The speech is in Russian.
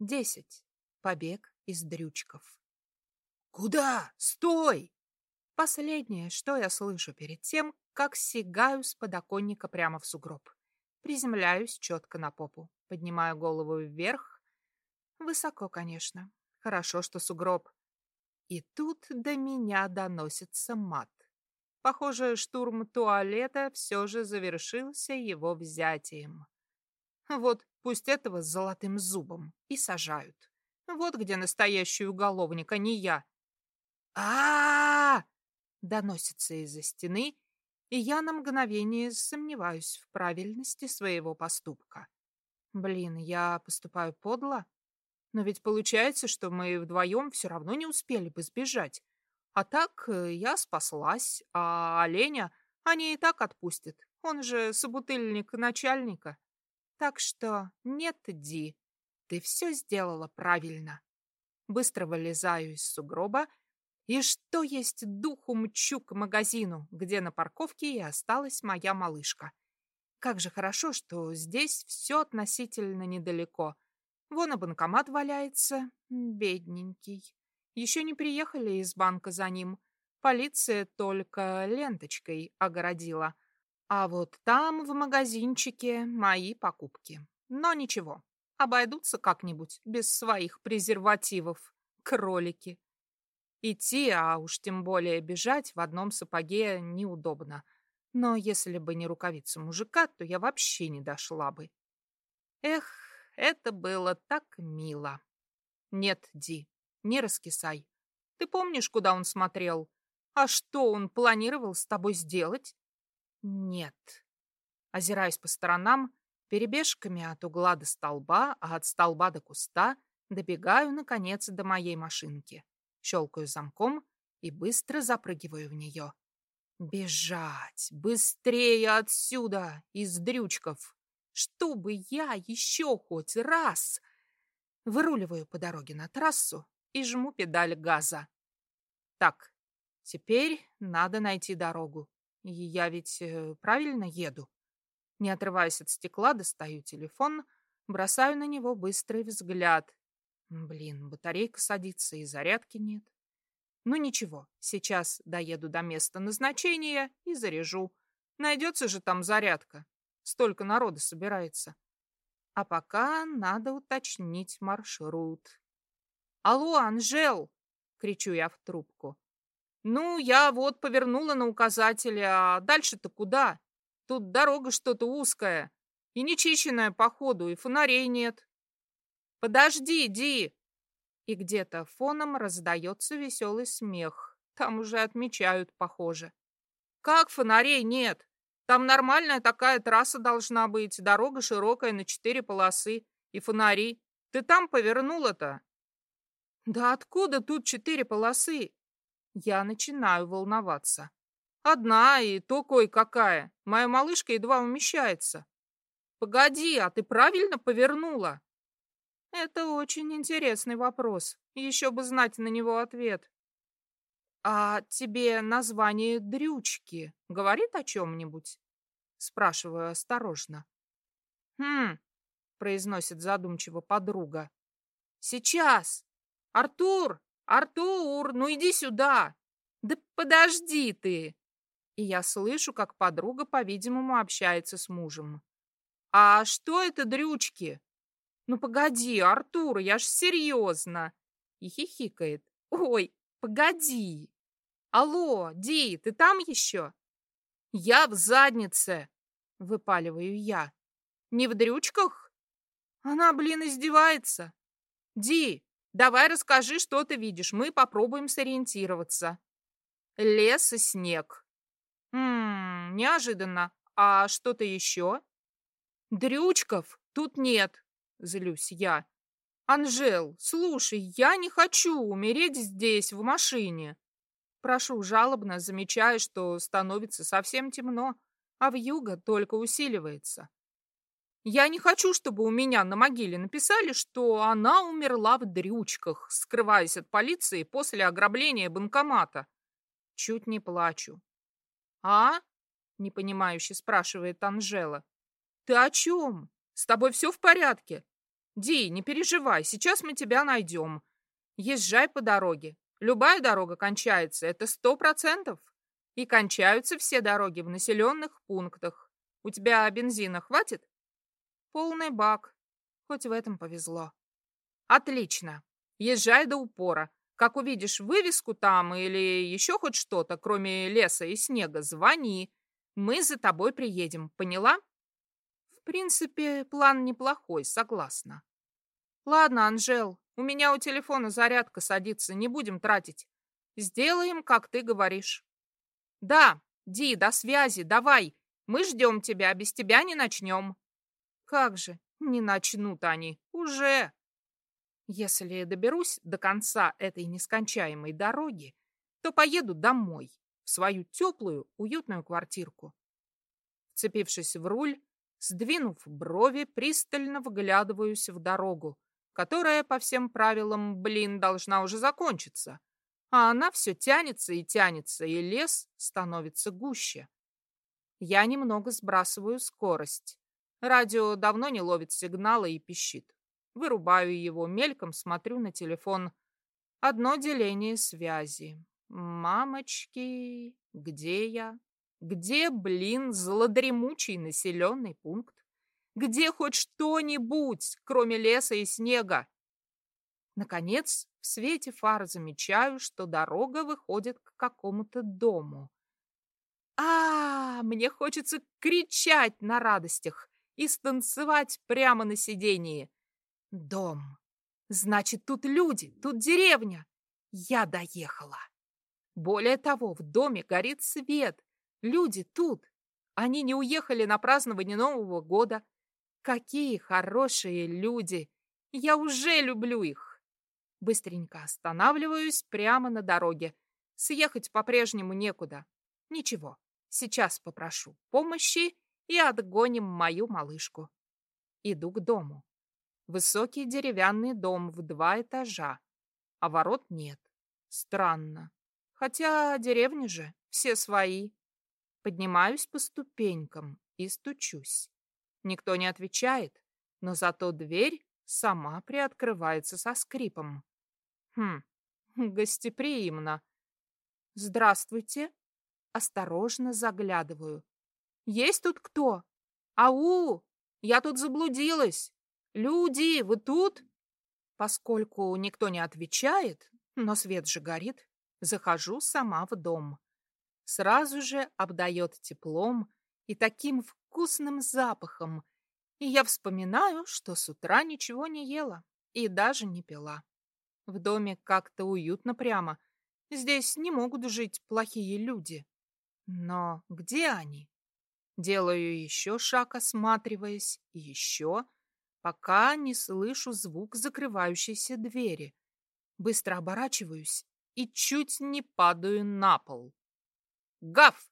Десять. Побег из дрючков. «Куда? Стой!» Последнее, что я слышу перед тем, как сигаю с подоконника прямо в сугроб. Приземляюсь четко на попу, поднимаю голову вверх. Высоко, конечно. Хорошо, что сугроб. И тут до меня доносится мат. Похоже, штурм туалета все же завершился его взятием. Вот пусть этого с золотым зубом и сажают. Вот где настоящий уголовник, а не я. а, -а, доносится из-за стены, и я на мгновение сомневаюсь в правильности своего поступка. Блин, я поступаю подло? Но ведь получается, что мы вдвоем все равно не успели бы сбежать. А так э, я спаслась, а оленя они и так отпустят. Он же собутыльник начальника. Так что нет, Ди, ты все сделала правильно. Быстро вылезаю из сугроба и что есть духу мчу к магазину, где на парковке и осталась моя малышка. Как же хорошо, что здесь все относительно недалеко. Вон и банкомат валяется, бедненький. Еще не приехали из банка за ним. Полиция только ленточкой огородила. А вот там, в магазинчике, мои покупки. Но ничего, обойдутся как-нибудь без своих презервативов. Кролики. Идти, а уж тем более бежать в одном сапоге неудобно. Но если бы не рукавица мужика, то я вообще не дошла бы. Эх, это было так мило. Нет, Ди, не раскисай. Ты помнишь, куда он смотрел? А что он планировал с тобой сделать? Нет. Озираясь по сторонам, перебежками от угла до столба, а от столба до куста, добегаю, наконец, до моей машинки. Щелкаю замком и быстро запрыгиваю в нее. Бежать! Быстрее отсюда, из дрючков! Чтобы я еще хоть раз... Выруливаю по дороге на трассу и жму педаль газа. Так, теперь надо найти дорогу. Я ведь э, правильно еду? Не отрываясь от стекла, достаю телефон, бросаю на него быстрый взгляд. Блин, батарейка садится и зарядки нет. Ну ничего, сейчас доеду до места назначения и заряжу. Найдется же там зарядка. Столько народа собирается. А пока надо уточнить маршрут. «Алло, Анжел!» — кричу я в трубку. «Ну, я вот повернула на указателе, а дальше-то куда? Тут дорога что-то узкая и нечищенная, походу, и фонарей нет». «Подожди, Ди!» И где-то фоном раздается веселый смех. Там уже отмечают, похоже. «Как фонарей нет? Там нормальная такая трасса должна быть, дорога широкая на четыре полосы и фонари. Ты там повернула-то?» Да откуда тут четыре полосы? Я начинаю волноваться. Одна и то кое-какая. Моя малышка едва умещается. Погоди, а ты правильно повернула? Это очень интересный вопрос. Еще бы знать на него ответ. А тебе название дрючки говорит о чем-нибудь? Спрашиваю осторожно. Хм, произносит задумчиво подруга. Сейчас, «Артур! Артур! Ну иди сюда!» «Да подожди ты!» И я слышу, как подруга, по-видимому, общается с мужем. «А что это дрючки?» «Ну погоди, Артур, я ж серьезно!» И хихикает. «Ой, погоди!» «Алло, Ди, ты там еще?» «Я в заднице!» — выпаливаю я. «Не в дрючках?» Она, блин, издевается. «Ди, Давай расскажи, что ты видишь. Мы попробуем сориентироваться. Лес и снег. Ммм, неожиданно. А что-то еще? Дрючков тут нет, злюсь я. Анжел, слушай, я не хочу умереть здесь, в машине. Прошу жалобно, замечая, что становится совсем темно, а вьюга только усиливается. Я не хочу, чтобы у меня на могиле написали, что она умерла в дрючках, скрываясь от полиции после ограбления банкомата. Чуть не плачу. А? Непонимающе спрашивает Анжела. Ты о чем? С тобой все в порядке? Ди, не переживай, сейчас мы тебя найдем. Езжай по дороге. Любая дорога кончается, это сто процентов. И кончаются все дороги в населенных пунктах. У тебя бензина хватит? Полный бак. Хоть в этом повезло. Отлично. Езжай до упора. Как увидишь вывеску там или еще хоть что-то, кроме леса и снега, звони. Мы за тобой приедем, поняла? В принципе, план неплохой, согласна. Ладно, Анжел, у меня у телефона зарядка садится, не будем тратить. Сделаем, как ты говоришь. Да, Ди, до связи, давай. Мы ждем тебя, без тебя не начнем. Как же, не начнут они, уже. Если доберусь до конца этой нескончаемой дороги, то поеду домой, в свою теплую, уютную квартирку. Вцепившись в руль, сдвинув брови, пристально вглядываюсь в дорогу, которая по всем правилам, блин, должна уже закончиться. А она все тянется и тянется, и лес становится гуще. Я немного сбрасываю скорость. Радио давно не ловит сигнала и пищит. Вырубаю его, мельком смотрю на телефон. Одно деление связи. Мамочки, где я? Где, блин, злодремучий населенный пункт? Где хоть что-нибудь, кроме леса и снега? Наконец, в свете фар замечаю, что дорога выходит к какому-то дому. А, мне хочется кричать на радостях и станцевать прямо на сидении. Дом. Значит, тут люди, тут деревня. Я доехала. Более того, в доме горит свет. Люди тут. Они не уехали на празднование Нового года. Какие хорошие люди. Я уже люблю их. Быстренько останавливаюсь прямо на дороге. Съехать по-прежнему некуда. Ничего, сейчас попрошу помощи и отгоним мою малышку. Иду к дому. Высокий деревянный дом в два этажа, а ворот нет. Странно. Хотя деревни же, все свои. Поднимаюсь по ступенькам и стучусь. Никто не отвечает, но зато дверь сама приоткрывается со скрипом. Хм, гостеприимно. Здравствуйте. Осторожно заглядываю. Есть тут кто? Ау! Я тут заблудилась. Люди, вы тут? Поскольку никто не отвечает, но свет же горит, захожу сама в дом. Сразу же обдает теплом и таким вкусным запахом, и я вспоминаю, что с утра ничего не ела и даже не пила. В доме как-то уютно прямо. Здесь не могут жить плохие люди. Но где они? Делаю еще шаг, осматриваясь, и еще, пока не слышу звук закрывающейся двери. Быстро оборачиваюсь и чуть не падаю на пол. Гав!